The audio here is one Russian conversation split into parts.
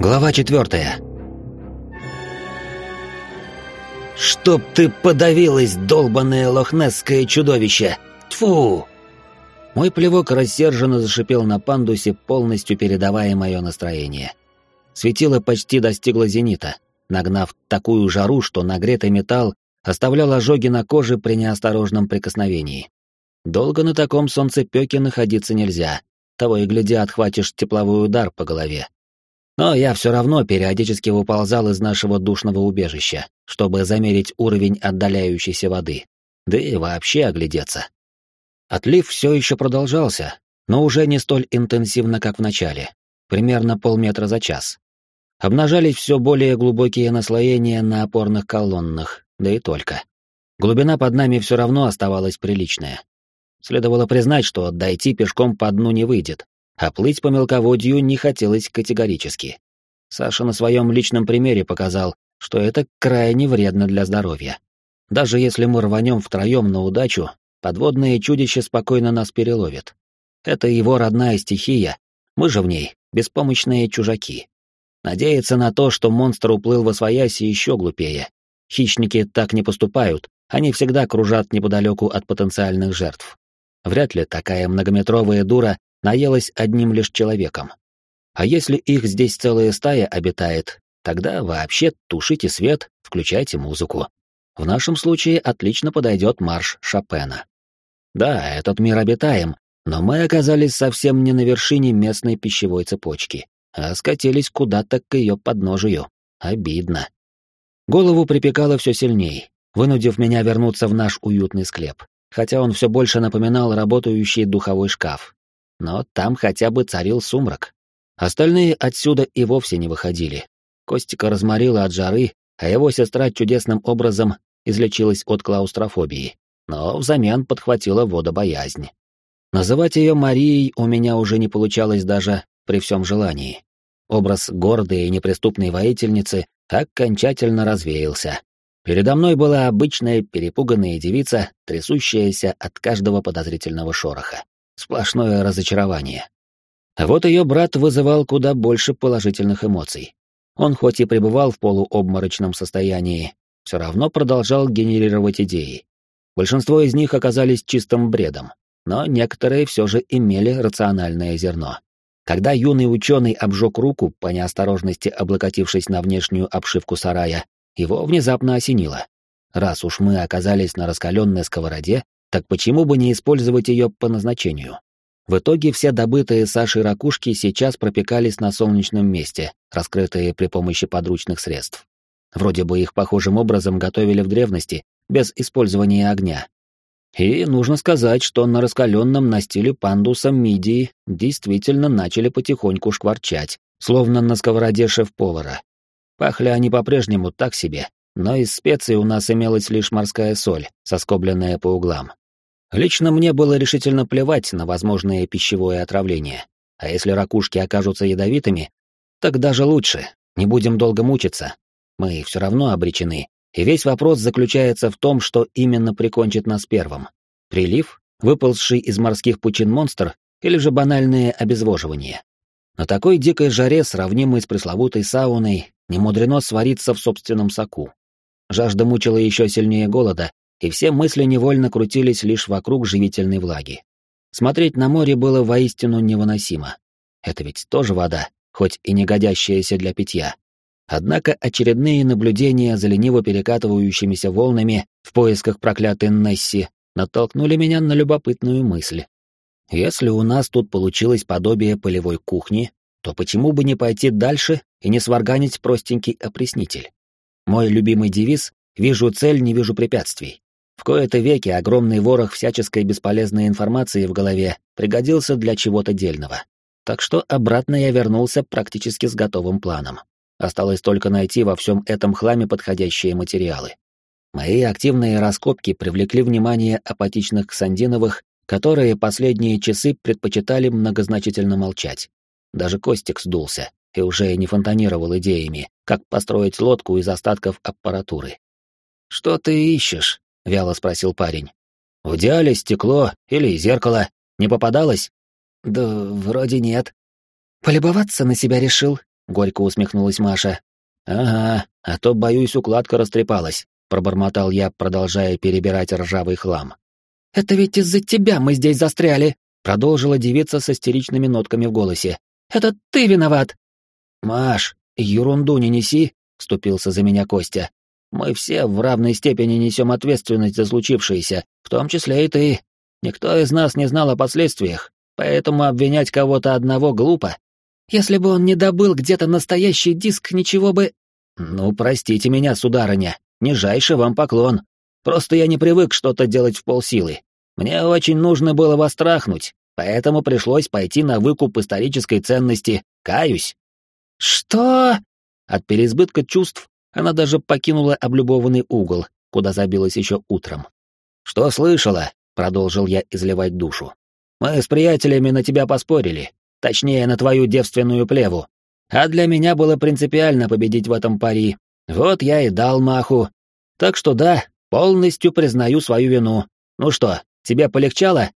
Глава четвертая. «Чтоб ты подавилась, долбанное лохнесское чудовище! Тьфу!» Мой плевок рассерженно зашипел на пандусе, полностью передавая мое настроение. Светило почти достигло зенита, нагнав такую жару, что нагретый металл оставлял ожоги на коже при неосторожном прикосновении. Долго на таком солнцепёке находиться нельзя, того и гляди отхватишь тепловой удар по голове. Но я все равно периодически выползал из нашего душного убежища, чтобы замерить уровень отдаляющейся воды, да и вообще оглядеться. Отлив все еще продолжался, но уже не столь интенсивно, как в начале, примерно полметра за час. Обнажались все более глубокие наслоения на опорных колоннах, да и только. Глубина под нами все равно оставалась приличная. Следовало признать, что дойти пешком по дну не выйдет, а плыть по мелководью не хотелось категорически. Саша на своем личном примере показал, что это крайне вредно для здоровья. Даже если мы рванем втроем на удачу, подводное чудище спокойно нас переловит. Это его родная стихия, мы же в ней беспомощные чужаки. Надеяться на то, что монстр уплыл во свояси, еще глупее. Хищники так не поступают, они всегда кружат неподалеку от потенциальных жертв. Вряд ли такая многометровая дура наелась одним лишь человеком. А если их здесь целая стая обитает, тогда вообще тушите свет, включайте музыку. В нашем случае отлично подойдет марш Шопена. Да, этот мир обитаем, но мы оказались совсем не на вершине местной пищевой цепочки, а скатились куда-то к ее подножию. Обидно. Голову припекало все сильней, вынудив меня вернуться в наш уютный склеп, хотя он все больше напоминал работающий духовой шкаф, но там хотя бы царил сумрак. Остальные отсюда и вовсе не выходили. Костика разморила от жары, а его сестра чудесным образом излечилась от клаустрофобии, но взамен подхватила водобоязнь. Называть ее Марией у меня уже не получалось даже при всем желании. Образ гордой и неприступной воительницы окончательно развеялся. Передо мной была обычная перепуганная девица, трясущаяся от каждого подозрительного шороха. Сплошное разочарование. Вот ее брат вызывал куда больше положительных эмоций. Он хоть и пребывал в полуобморочном состоянии, все равно продолжал генерировать идеи. Большинство из них оказались чистым бредом, но некоторые все же имели рациональное зерно. Когда юный ученый обжег руку, по неосторожности облокотившись на внешнюю обшивку сарая, его внезапно осенило. Раз уж мы оказались на раскаленной сковороде, так почему бы не использовать ее по назначению? В итоге все добытые Сашей ракушки сейчас пропекались на солнечном месте, раскрытые при помощи подручных средств. Вроде бы их похожим образом готовили в древности, без использования огня. И нужно сказать, что на раскаленном настиле пандуса мидии действительно начали потихоньку шкварчать, словно на сковороде шеф-повара. Пахли они по-прежнему так себе, но из специй у нас имелась лишь морская соль, соскобленная по углам. Лично мне было решительно плевать на возможное пищевое отравление. А если ракушки окажутся ядовитыми, так даже лучше, не будем долго мучиться. Мы все равно обречены, и весь вопрос заключается в том, что именно прикончит нас первым. Прилив, выползший из морских пучин монстр, или же банальное обезвоживание. На такой дикой жаре, сравнимой с пресловутой сауной, не мудрено свариться в собственном соку. Жажда мучила еще сильнее голода, и все мысли невольно крутились лишь вокруг живительной влаги. Смотреть на море было воистину невыносимо. Это ведь тоже вода, хоть и не годящаяся для питья. Однако очередные наблюдения за лениво перекатывающимися волнами в поисках проклятой Несси натолкнули меня на любопытную мысль. Если у нас тут получилось подобие полевой кухни, то почему бы не пойти дальше и не сварганить простенький опреснитель? Мой любимый девиз «Вижу цель, не вижу препятствий». В кои-то веки огромный ворох всяческой бесполезной информации в голове пригодился для чего-то дельного. Так что обратно я вернулся практически с готовым планом. Осталось только найти во всем этом хламе подходящие материалы. Мои активные раскопки привлекли внимание апатичных Ксандиновых, которые последние часы предпочитали многозначительно молчать. Даже Костик сдулся и уже не фонтанировал идеями, как построить лодку из остатков аппаратуры. «Что ты ищешь?» — вяло спросил парень. «В идеале стекло или зеркало. Не попадалось?» «Да вроде нет». «Полюбоваться на себя решил?» — горько усмехнулась Маша. «Ага, а то, боюсь, укладка растрепалась», — пробормотал я, продолжая перебирать ржавый хлам. «Это ведь из-за тебя мы здесь застряли», — продолжила девица с истеричными нотками в голосе. «Это ты виноват». «Маш, ерунду не неси», — вступился за меня Костя. «Мы все в равной степени несем ответственность за случившееся, в том числе и ты. Никто из нас не знал о последствиях, поэтому обвинять кого-то одного глупо. Если бы он не добыл где-то настоящий диск, ничего бы... Ну, простите меня, сударыня, нижайший вам поклон. Просто я не привык что-то делать в полсилы. Мне очень нужно было вас трахнуть, поэтому пришлось пойти на выкуп исторической ценности. Каюсь. Что? От переизбытка чувств она даже покинула облюбованный угол, куда забилась еще утром. Что слышала? Продолжил я изливать душу. Мы с приятелями на тебя поспорили, Точнее, на твою девственную плеву. А для меня было принципиально победить в этом пари. Вот я и дал маху. Так что да, полностью признаю свою вину. Ну что, тебе полегчало?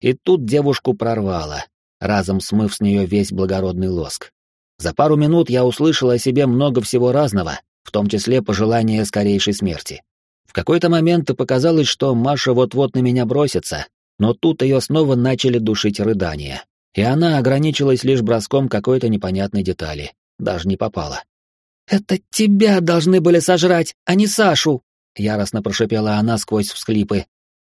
И тут девушку прорвало, разом смыв с нее весь благородный лоск. За пару минут я услышал о себе много всего разного, в том числе пожелания скорейшей смерти. В какой-то момент показалось, что Маша вот-вот на меня бросится, но тут ее снова начали душить рыдания и она ограничилась лишь броском какой-то непонятной детали, даже не попала. «Это тебя должны были сожрать, а не Сашу!» — яростно прошипела она сквозь всклипы.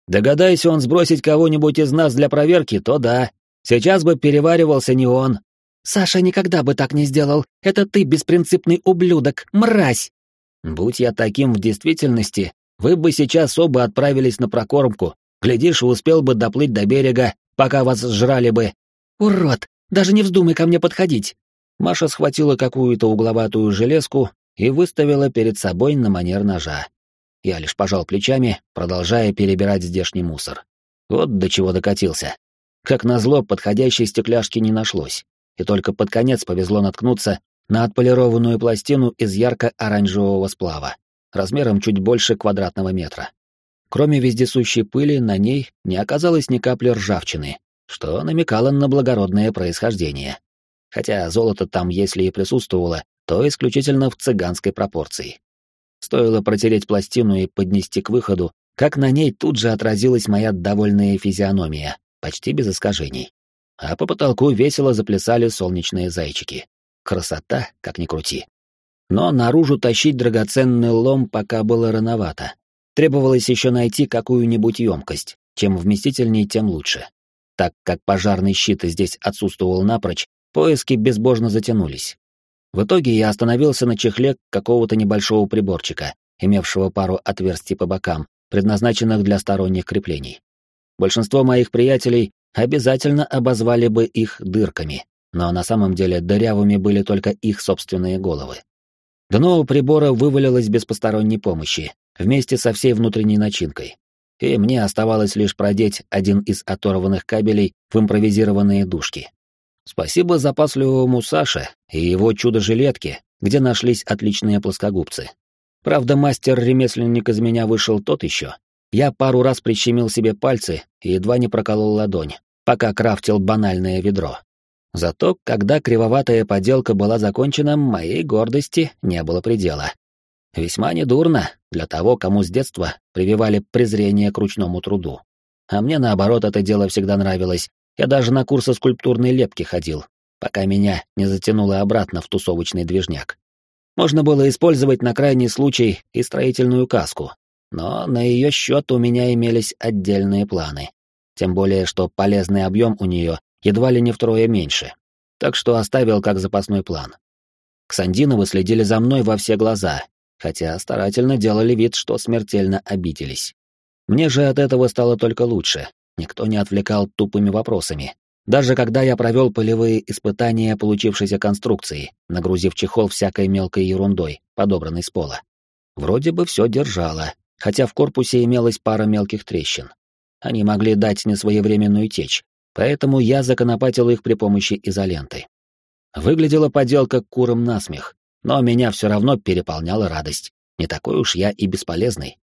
«Догадайся он сбросить кого-нибудь из нас для проверки, то да. Сейчас бы переваривался не он». «Саша никогда бы так не сделал. Это ты беспринципный ублюдок, мразь!» «Будь я таким в действительности, вы бы сейчас оба отправились на прокормку. Глядишь, успел бы доплыть до берега, пока вас сжрали бы, «Урод! Даже не вздумай ко мне подходить!» Маша схватила какую-то угловатую железку и выставила перед собой на манер ножа. Я лишь пожал плечами, продолжая перебирать здешний мусор. Вот до чего докатился. Как назло, подходящей стекляшки не нашлось, и только под конец повезло наткнуться на отполированную пластину из ярко-оранжевого сплава, размером чуть больше квадратного метра. Кроме вездесущей пыли, на ней не оказалось ни капли ржавчины, что намекало на благородное происхождение. Хотя золото там, если и присутствовало, то исключительно в цыганской пропорции. Стоило протереть пластину и поднести к выходу, как на ней тут же отразилась моя довольная физиономия, почти без искажений. А по потолку весело заплясали солнечные зайчики. Красота, как ни крути. Но наружу тащить драгоценный лом пока было рановато. Требовалось еще найти какую-нибудь емкость. Чем вместительней, тем лучше. Так как пожарный щит здесь отсутствовал напрочь, поиски безбожно затянулись. В итоге я остановился на чехле какого-то небольшого приборчика, имевшего пару отверстий по бокам, предназначенных для сторонних креплений. Большинство моих приятелей обязательно обозвали бы их дырками, но на самом деле дырявыми были только их собственные головы. Дно у прибора вывалилось без посторонней помощи, вместе со всей внутренней начинкой и мне оставалось лишь продеть один из оторванных кабелей в импровизированные дужки. Спасибо запасливому Саше и его чудо-жилетке, где нашлись отличные плоскогубцы. Правда, мастер-ремесленник из меня вышел тот еще. Я пару раз прищемил себе пальцы и едва не проколол ладонь, пока крафтил банальное ведро. Зато, когда кривоватая поделка была закончена, моей гордости не было предела. Весьма недурно для того, кому с детства прививали презрение к ручному труду. А мне, наоборот, это дело всегда нравилось. Я даже на курсы скульптурной лепки ходил, пока меня не затянуло обратно в тусовочный движняк. Можно было использовать на крайний случай и строительную каску, но на ее счет у меня имелись отдельные планы. Тем более, что полезный объем у нее едва ли не втрое меньше. Так что оставил как запасной план. Ксандиновы следили за мной во все глаза хотя старательно делали вид, что смертельно обиделись. Мне же от этого стало только лучше, никто не отвлекал тупыми вопросами. Даже когда я провел полевые испытания получившейся конструкции, нагрузив чехол всякой мелкой ерундой, подобранной с пола. Вроде бы все держало, хотя в корпусе имелась пара мелких трещин. Они могли дать несвоевременную течь, поэтому я законопатил их при помощи изоленты. Выглядела поделка куром насмех, но меня все равно переполняла радость. Не такой уж я и бесполезный.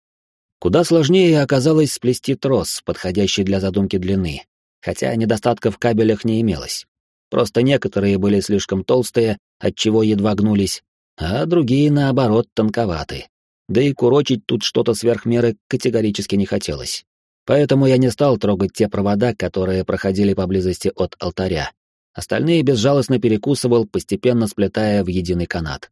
Куда сложнее оказалось сплести трос, подходящий для задумки длины, хотя недостатков в кабелях не имелось. Просто некоторые были слишком толстые, отчего едва гнулись, а другие, наоборот, тонковаты. Да и курочить тут что-то сверх меры категорически не хотелось. Поэтому я не стал трогать те провода, которые проходили поблизости от алтаря. Остальные безжалостно перекусывал, постепенно сплетая в единый канат.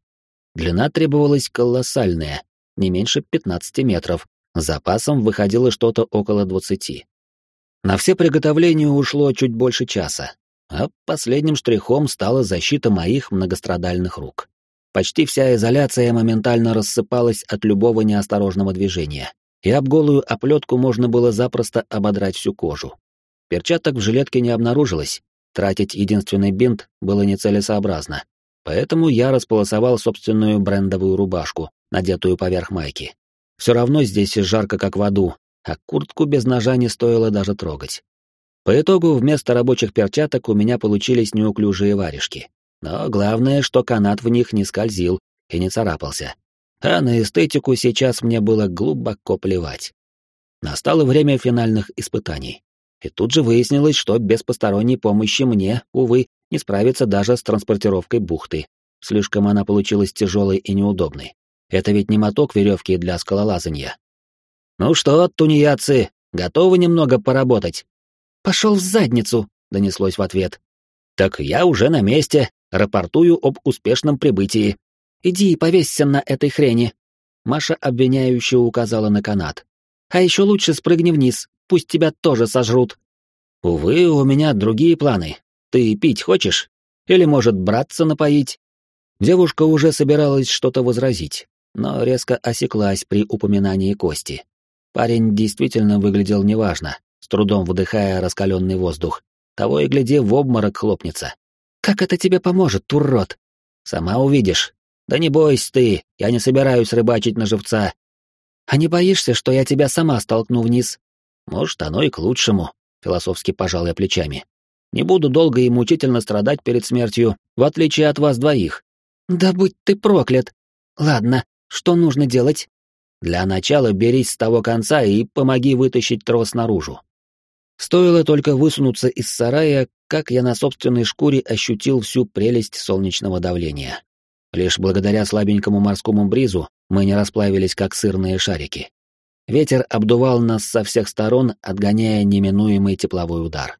Длина требовалась колоссальная, не меньше 15 метров, запасом выходило что-то около 20. На все приготовления ушло чуть больше часа, а последним штрихом стала защита моих многострадальных рук. Почти вся изоляция моментально рассыпалась от любого неосторожного движения, и об голую оплетку можно было запросто ободрать всю кожу. Перчаток в жилетке не обнаружилось, тратить единственный бинт было нецелесообразно, поэтому я располосовал собственную брендовую рубашку, надетую поверх майки. Все равно здесь жарко как в аду, а куртку без ножа не стоило даже трогать. По итогу вместо рабочих перчаток у меня получились неуклюжие варежки. Но главное, что канат в них не скользил и не царапался. А на эстетику сейчас мне было глубоко плевать. Настало время финальных испытаний. И тут же выяснилось, что без посторонней помощи мне, увы, не справиться даже с транспортировкой бухты. Слишком она получилась тяжелой и неудобной. Это ведь не моток веревки для скалолазания. «Ну что, тунеядцы, готовы немного поработать?» «Пошел в задницу», — донеслось в ответ. «Так я уже на месте, рапортую об успешном прибытии». «Иди и повесься на этой хрени», — Маша обвиняюще указала на канат. «А еще лучше спрыгни вниз, пусть тебя тоже сожрут». «Увы, у меня другие планы. Ты пить хочешь? Или, может, браться напоить?» Девушка уже собиралась что-то возразить, но резко осеклась при упоминании кости. Парень действительно выглядел неважно, с трудом выдыхая раскаленный воздух. Того и гляди, в обморок хлопнется. «Как это тебе поможет, урод?» «Сама увидишь. Да не бойся ты, я не собираюсь рыбачить на живца». «А не боишься, что я тебя сама столкну вниз?» «Может, оно и к лучшему», — философски пожал я плечами. «Не буду долго и мучительно страдать перед смертью, в отличие от вас двоих». «Да будь ты проклят! Ладно, что нужно делать?» «Для начала берись с того конца и помоги вытащить трос наружу. Стоило только высунуться из сарая, как я на собственной шкуре ощутил всю прелесть солнечного давления. Лишь благодаря слабенькому морскому бризу мы не расплавились, как сырные шарики. Ветер обдувал нас со всех сторон, отгоняя неминуемый тепловой удар.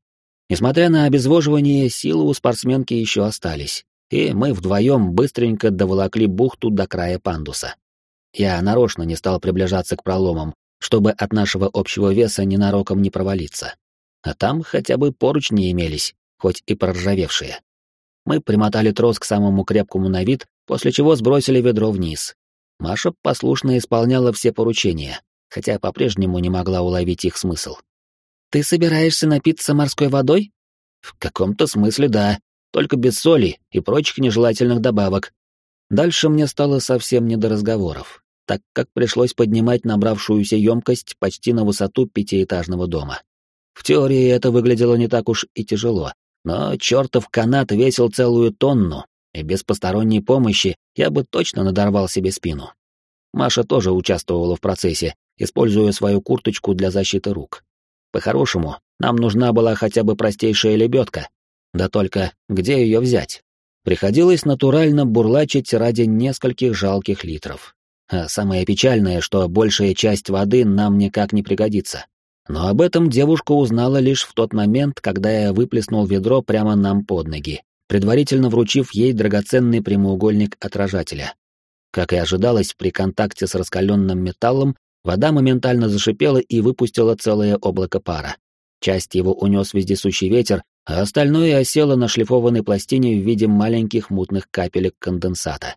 Несмотря на обезвоживание, силы у спортсменки еще остались, и мы вдвоем быстренько доволокли бухту до края пандуса. Я нарочно не стал приближаться к проломам, чтобы от нашего общего веса ненароком не провалиться а там хотя бы поручни имелись, хоть и проржавевшие. Мы примотали трос к самому крепкому на вид, после чего сбросили ведро вниз. Маша послушно исполняла все поручения, хотя по-прежнему не могла уловить их смысл. «Ты собираешься напиться морской водой?» «В каком-то смысле да, только без соли и прочих нежелательных добавок». Дальше мне стало совсем не до разговоров, так как пришлось поднимать набравшуюся емкость почти на высоту пятиэтажного дома. В теории это выглядело не так уж и тяжело, но чертов канат весил целую тонну, и без посторонней помощи я бы точно надорвал себе спину. Маша тоже участвовала в процессе, используя свою курточку для защиты рук. По-хорошему, нам нужна была хотя бы простейшая лебедка. Да только где ее взять? Приходилось натурально бурлачить ради нескольких жалких литров. А самое печальное, что большая часть воды нам никак не пригодится. Но об этом девушка узнала лишь в тот момент, когда я выплеснул ведро прямо нам под ноги, предварительно вручив ей драгоценный прямоугольник отражателя. Как и ожидалось, при контакте с раскаленным металлом вода моментально зашипела и выпустила целое облако пара. Часть его унес вездесущий ветер, а остальное осело на шлифованной пластине в виде маленьких мутных капелек конденсата.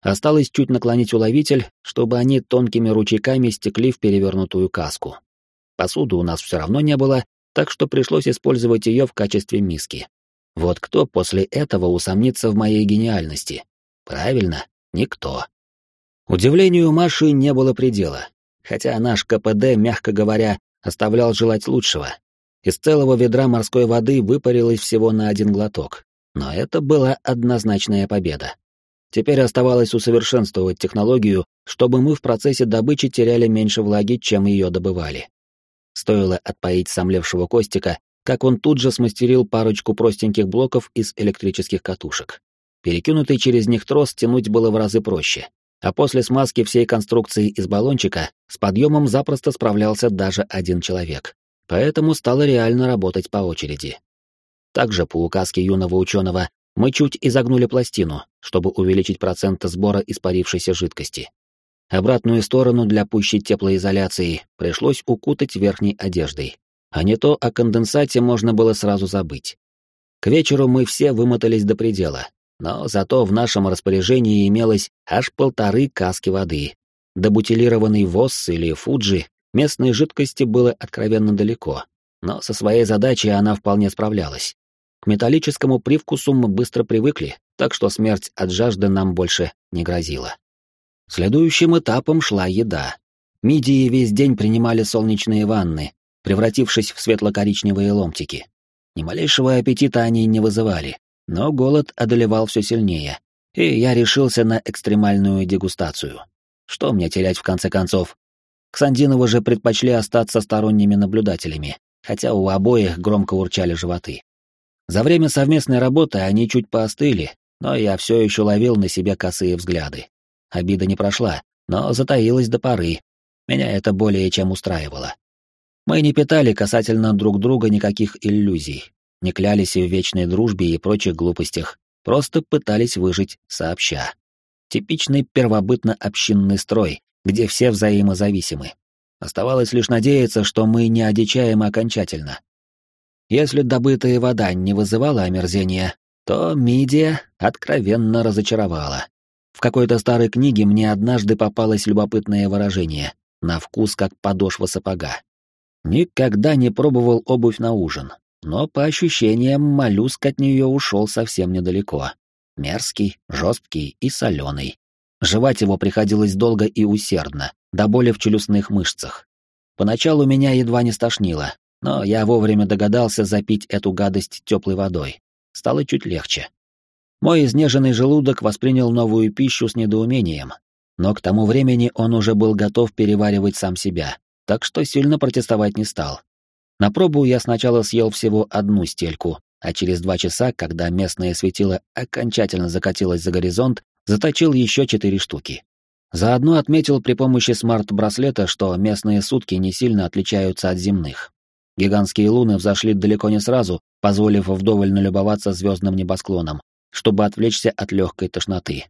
Осталось чуть наклонить уловитель, чтобы они тонкими ручейками стекли в перевернутую каску. Посуды у нас все равно не было, так что пришлось использовать ее в качестве миски. Вот кто после этого усомнится в моей гениальности? Правильно, никто. Удивлению Маши не было предела, хотя наш КПД, мягко говоря, оставлял желать лучшего. Из целого ведра морской воды выпарилось всего на один глоток, но это была однозначная победа. Теперь оставалось усовершенствовать технологию, чтобы мы в процессе добычи теряли меньше влаги, чем ее добывали. Стоило отпоить сомлевшего Костика, как он тут же смастерил парочку простеньких блоков из электрических катушек. Перекинутый через них трос тянуть было в разы проще, а после смазки всей конструкции из баллончика с подъемом запросто справлялся даже один человек. Поэтому стало реально работать по очереди. Также по указке юного ученого мы чуть изогнули пластину, чтобы увеличить процент сбора испарившейся жидкости. Обратную сторону для пущей теплоизоляции пришлось укутать верхней одеждой. А не то о конденсате можно было сразу забыть. К вечеру мы все вымотались до предела, но зато в нашем распоряжении имелось аж полторы каски воды. До бутилированный ВОЗ или Фуджи местной жидкости было откровенно далеко, но со своей задачей она вполне справлялась. К металлическому привкусу мы быстро привыкли, так что смерть от жажды нам больше не грозила. Следующим этапом шла еда. Мидии весь день принимали солнечные ванны, превратившись в светло-коричневые ломтики. Ни малейшего аппетита они не вызывали, но голод одолевал все сильнее, и я решился на экстремальную дегустацию. Что мне терять в конце концов? Ксандиновы же предпочли остаться сторонними наблюдателями, хотя у обоих громко урчали животы. За время совместной работы они чуть поостыли, но я все еще ловил на себе косые взгляды. Обида не прошла, но затаилась до поры. Меня это более чем устраивало. Мы не питали касательно друг друга никаких иллюзий, не клялись в вечной дружбе и прочих глупостях, просто пытались выжить сообща. Типичный первобытно-общинный строй, где все взаимозависимы. Оставалось лишь надеяться, что мы не одичаем окончательно. Если добытая вода не вызывала омерзения, то Мидия откровенно разочаровала. В какой-то старой книге мне однажды попалось любопытное выражение «на вкус как подошва сапога». Никогда не пробовал обувь на ужин, но по ощущениям моллюск от нее ушел совсем недалеко. Мерзкий, жесткий и соленый. Жевать его приходилось долго и усердно, до боли в челюстных мышцах. Поначалу меня едва не стошнило, но я вовремя догадался запить эту гадость теплой водой. Стало чуть легче. Мой изнеженный желудок воспринял новую пищу с недоумением, но к тому времени он уже был готов переваривать сам себя, так что сильно протестовать не стал. На пробу я сначала съел всего одну стельку, а через два часа, когда местное светило окончательно закатилось за горизонт, заточил еще четыре штуки. Заодно отметил при помощи смарт-браслета, что местные сутки не сильно отличаются от земных. Гигантские луны взошли далеко не сразу, позволив вдоволь налюбоваться звездным небосклоном, чтобы отвлечься от легкой тошноты.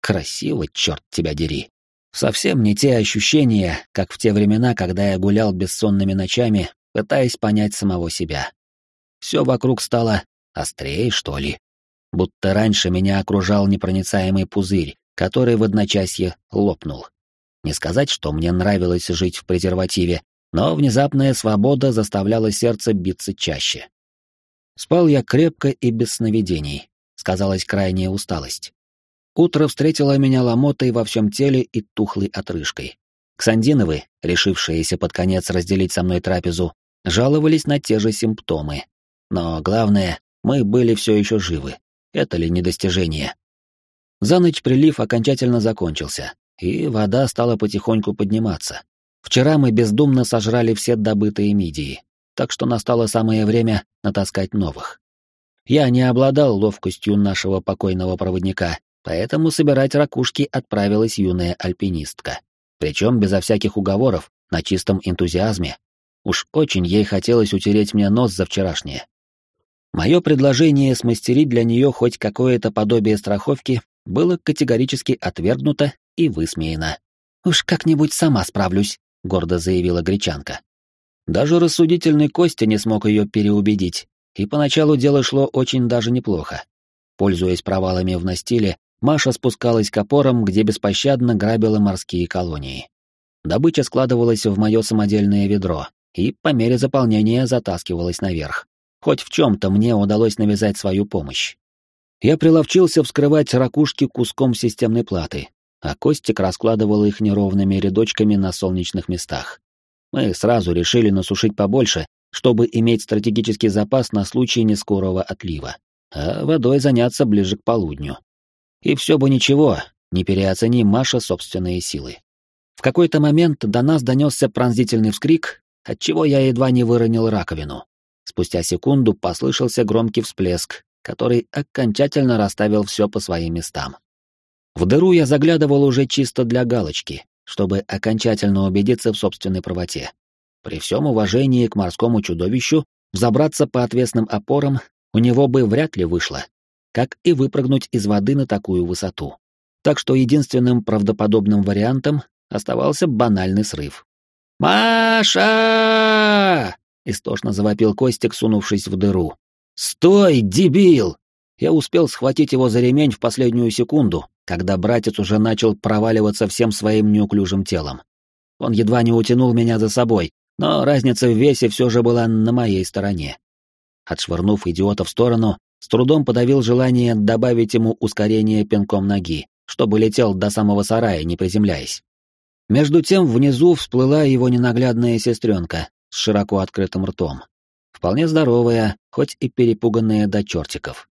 Красиво, черт тебя дери. Совсем не те ощущения, как в те времена, когда я гулял бессонными ночами, пытаясь понять самого себя. Все вокруг стало острее, что ли. Будто раньше меня окружал непроницаемый пузырь, который в одночасье лопнул. Не сказать, что мне нравилось жить в презервативе, но внезапная свобода заставляла сердце биться чаще. Спал я крепко и без сновидений, сказалась крайняя усталость. Утро встретило меня ломотой во всем теле и тухлой отрыжкой. Ксандиновы, решившиеся под конец разделить со мной трапезу, жаловались на те же симптомы. Но главное, мы были все еще живы. Это ли не достижение? За ночь прилив окончательно закончился, и вода стала потихоньку подниматься. Вчера мы бездумно сожрали все добытые мидии, так что настало самое время натаскать новых. Я не обладал ловкостью нашего покойного проводника, поэтому собирать ракушки отправилась юная альпинистка. Причем безо всяких уговоров, на чистом энтузиазме. Уж очень ей хотелось утереть мне нос за вчерашнее. Мое предложение смастерить для нее хоть какое-то подобие страховки было категорически отвергнуто и высмеяно. «Уж как-нибудь сама справлюсь», — гордо заявила гречанка. Даже рассудительный Костя не смог ее переубедить, и поначалу дело шло очень даже неплохо. Пользуясь провалами в настиле, Маша спускалась к опорам, где беспощадно грабила морские колонии. Добыча складывалась в мое самодельное ведро, и по мере заполнения затаскивалась наверх. Хоть в чем-то мне удалось навязать свою помощь. Я приловчился вскрывать ракушки куском системной платы, а Костик раскладывал их неровными рядочками на солнечных местах. Мы сразу решили насушить побольше, чтобы иметь стратегический запас на случай нескорого отлива, а водой заняться ближе к полудню. И все бы ничего, не переоцени Маша собственные силы. В какой-то момент до нас донесся пронзительный вскрик, отчего я едва не выронил раковину. Спустя секунду послышался громкий всплеск, который окончательно расставил все по своим местам. В дыру я заглядывал уже чисто для галочки, чтобы окончательно убедиться в собственной правоте. При всем уважении к морскому чудовищу, взобраться по отвесным опорам у него бы вряд ли вышло, как и выпрыгнуть из воды на такую высоту. Так что единственным правдоподобным вариантом оставался банальный срыв. «Маша!» — истошно завопил Костик, сунувшись в дыру. «Стой, дебил!» Я успел схватить его за ремень в последнюю секунду, когда братец уже начал проваливаться всем своим неуклюжим телом. Он едва не утянул меня за собой, но разница в весе все же была на моей стороне. Отшвырнув идиота в сторону, с трудом подавил желание добавить ему ускорение пинком ноги, чтобы летел до самого сарая, не приземляясь. Между тем внизу всплыла его ненаглядная сестренка с широко открытым ртом. Вполне здоровая, хоть и перепуганная до чертиков.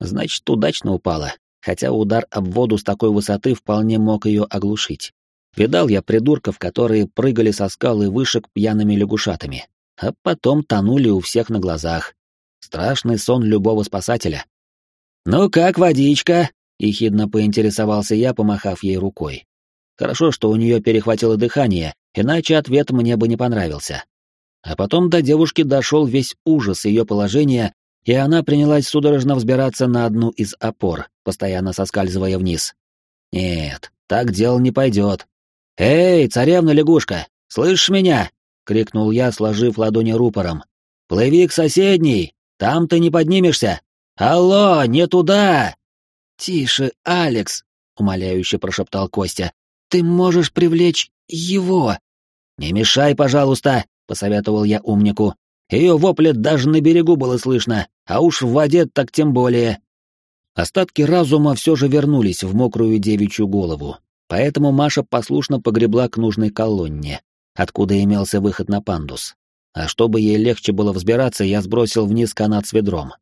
Значит, удачно упала, хотя удар об воду с такой высоты вполне мог ее оглушить. Видал я придурков, которые прыгали со скалы выше к пьяными лягушатами, а потом тонули у всех на глазах. Страшный сон любого спасателя. «Ну как водичка?» — ехидно поинтересовался я, помахав ей рукой. Хорошо, что у нее перехватило дыхание, иначе ответ мне бы не понравился. А потом до девушки дошел весь ужас ее положения, и она принялась судорожно взбираться на одну из опор, постоянно соскальзывая вниз. Нет, так дело не пойдет. «Эй, царевна-лягушка, слышишь меня?» — крикнул я, сложив ладони рупором. «Плыви к соседней, там ты не поднимешься! Алло, не туда!» «Тише, Алекс!» — умоляюще прошептал Костя. «Ты можешь привлечь его!» «Не мешай, пожалуйста!» — посоветовал я умнику. Ее вопли даже на берегу было слышно, а уж в воде так тем более. Остатки разума все же вернулись в мокрую девичью голову, Поэтому Маша послушно погребла к нужной колонне, откуда имелся выход на пандус. А чтобы ей легче было взбираться, я сбросил вниз канат с ведром.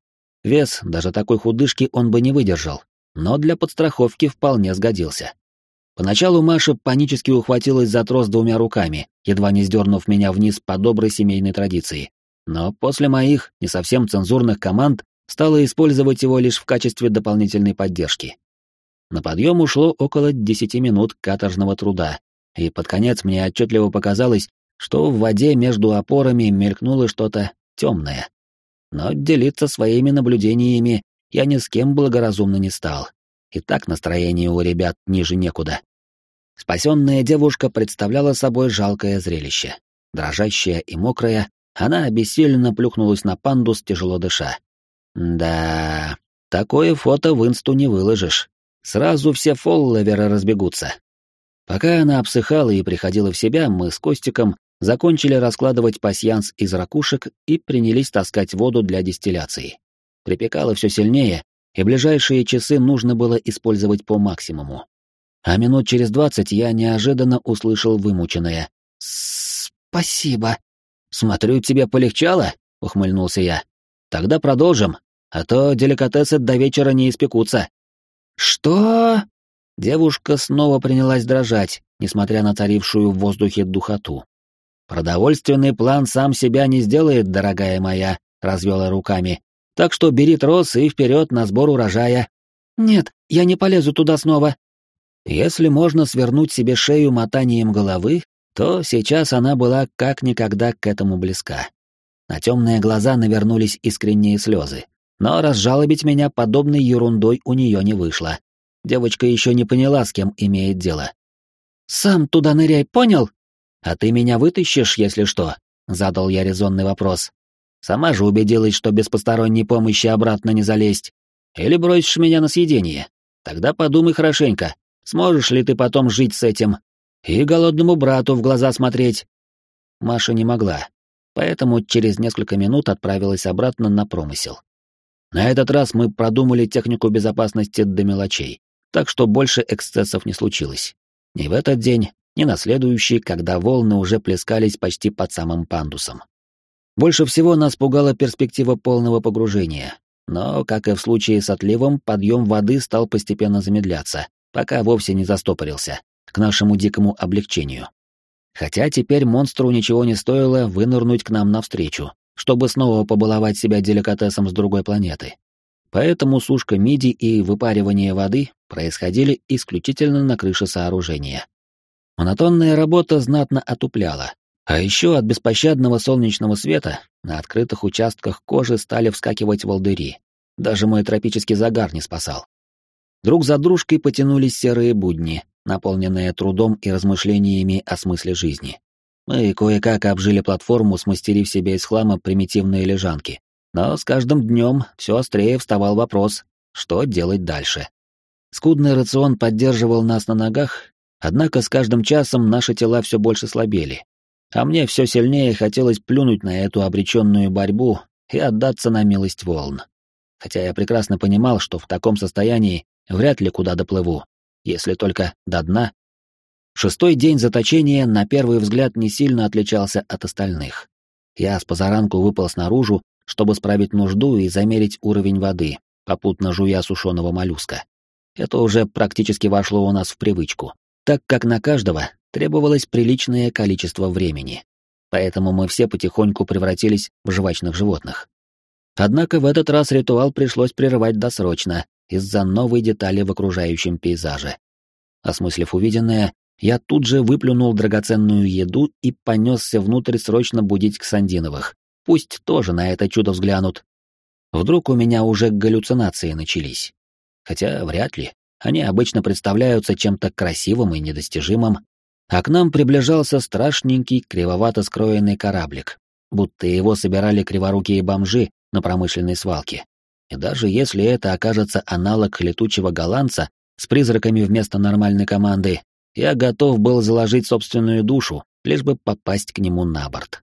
Вес даже такой худышки он бы не выдержал, но для подстраховки вполне сгодился. Поначалу Маша панически ухватилась за трос двумя руками, едва не сдернув меня вниз по доброй семейной традиции. Но после моих, не совсем цензурных команд, стала использовать его лишь в качестве дополнительной поддержки. На подъем ушло около десяти минут каторжного труда, и под конец мне отчетливо показалось, что в воде между опорами мелькнуло что-то темное. Но делиться своими наблюдениями я ни с кем благоразумно не стал. И так настроение у ребят ниже некуда. Спасенная девушка представляла собой жалкое зрелище. Дрожащая и мокрая, она обессиленно плюхнулась на пандус, тяжело дыша. Да, такое фото в инсту не выложишь. Сразу все фолловеры разбегутся. Пока она обсыхала и приходила в себя, мы с Костиком закончили раскладывать пасьянс из ракушек и принялись таскать воду для дистилляции. Припекало все сильнее, и ближайшие часы нужно было использовать по максимуму. А минут через двадцать я неожиданно услышал вымученное «Спасибо». «Смотрю, тебе полегчало?» — ухмыльнулся я. «Тогда продолжим, а то деликатесы до вечера не испекутся». «Что?» Девушка снова принялась дрожать, несмотря на царившую в воздухе духоту. «Продовольственный план сам себя не сделает, дорогая моя», — развела руками. «Так что бери трос и вперед на сбор урожая». «Нет, я не полезу туда снова». Если можно свернуть себе шею мотанием головы, то сейчас она была как никогда к этому близка. На темные глаза навернулись искренние слезы. Но разжалобить меня подобной ерундой у нее не вышло. Девочка еще не поняла, с кем имеет дело. «Сам туда ныряй, понял?» «А ты меня вытащишь, если что?» — задал я резонный вопрос. «Сама же убедилась, что без посторонней помощи обратно не залезть. Или бросишь меня на съедение? Тогда подумай хорошенько, сможешь ли ты потом жить с этим? И голодному брату в глаза смотреть?» Маша не могла, поэтому через несколько минут отправилась обратно на промысел. На этот раз мы продумали технику безопасности до мелочей, так что больше эксцессов не случилось. Ни в этот день, ни на следующий, когда волны уже плескались почти под самым пандусом. Больше всего нас пугала перспектива полного погружения, но, как и в случае с отливом, подъем воды стал постепенно замедляться, пока вовсе не застопорился, к нашему дикому облегчению. Хотя теперь монстру ничего не стоило вынырнуть к нам навстречу, чтобы снова побаловать себя деликатесом с другой планеты. Поэтому сушка миди и выпаривание воды происходили исключительно на крыше сооружения. Монотонная работа знатно отупляла. А еще от беспощадного солнечного света на открытых участках кожи стали вскакивать волдыри. Даже мой тропический загар не спасал. Друг за дружкой потянулись серые будни, наполненные трудом и размышлениями о смысле жизни. Мы кое-как обжили платформу, смастерив себе из хлама примитивные лежанки. Но с каждым днем все острее вставал вопрос, что делать дальше. Скудный рацион поддерживал нас на ногах, однако с каждым часом наши тела все больше слабели. А мне все сильнее хотелось плюнуть на эту обреченную борьбу и отдаться на милость волн. Хотя я прекрасно понимал, что в таком состоянии вряд ли куда доплыву, если только до дна Шестой день заточения на первый взгляд не сильно отличался от остальных. Я с позаранку выпал снаружи, чтобы справить нужду и замерить уровень воды, попутно жуя сушеного моллюска. Это уже практически вошло у нас в привычку, так как на каждого требовалось приличное количество времени. Поэтому мы все потихоньку превратились в жвачных животных. Однако в этот раз ритуал пришлось прерывать досрочно из-за новой детали в окружающем пейзаже. Осмыслив увиденное, я тут же выплюнул драгоценную еду и понесся внутрь срочно будить Ксандиновых. Пусть тоже на это чудо взглянут. Вдруг у меня уже галлюцинации начались. Хотя вряд ли. Они обычно представляются чем-то красивым и недостижимым. А к нам приближался страшненький, кривовато скроенный кораблик, будто его собирали криворукие бомжи на промышленной свалке. И даже если это окажется аналог летучего голландца с призраками вместо нормальной команды, я готов был заложить собственную душу, лишь бы попасть к нему на борт.